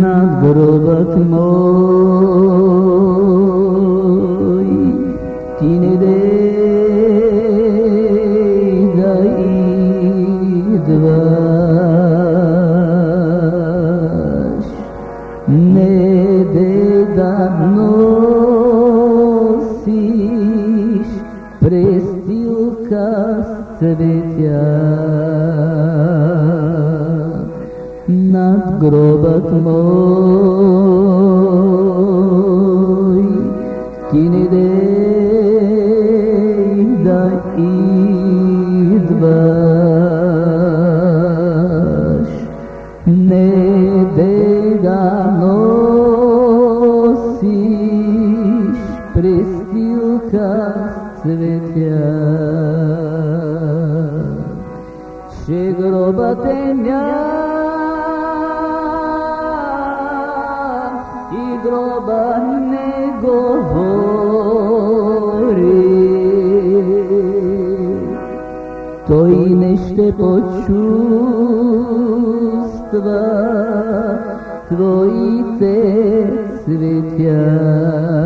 Na guru. baş ne nosiš prestilka cveća nad grobat moj ti ne престилка с цветя че гробът е няма и гроба не говори. Той не ще почувства твоите светя.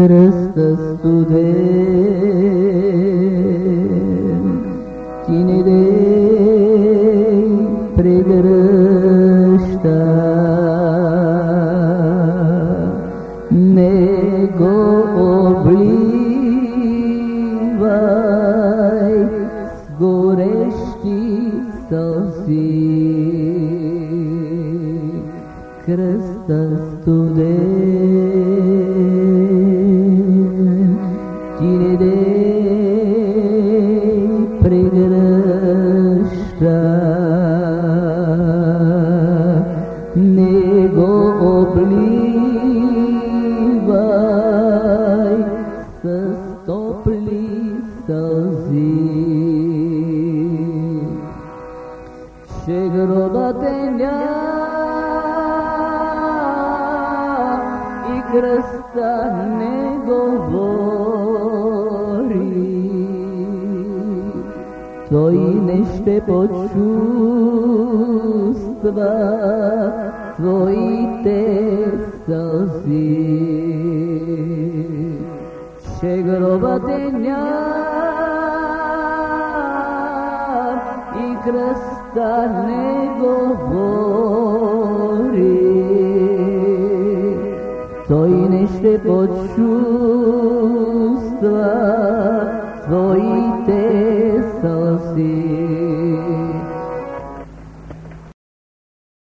Christasude Cine de pregărăștea Nego oblivai Zgorești sau zi tu today serei pregresta nego oblivai se stopli sozi chegro da tenha i grsta nego Той не ще почувства твоите сълзи. Че гробът е няма и кръста не говори. Той не ще почувства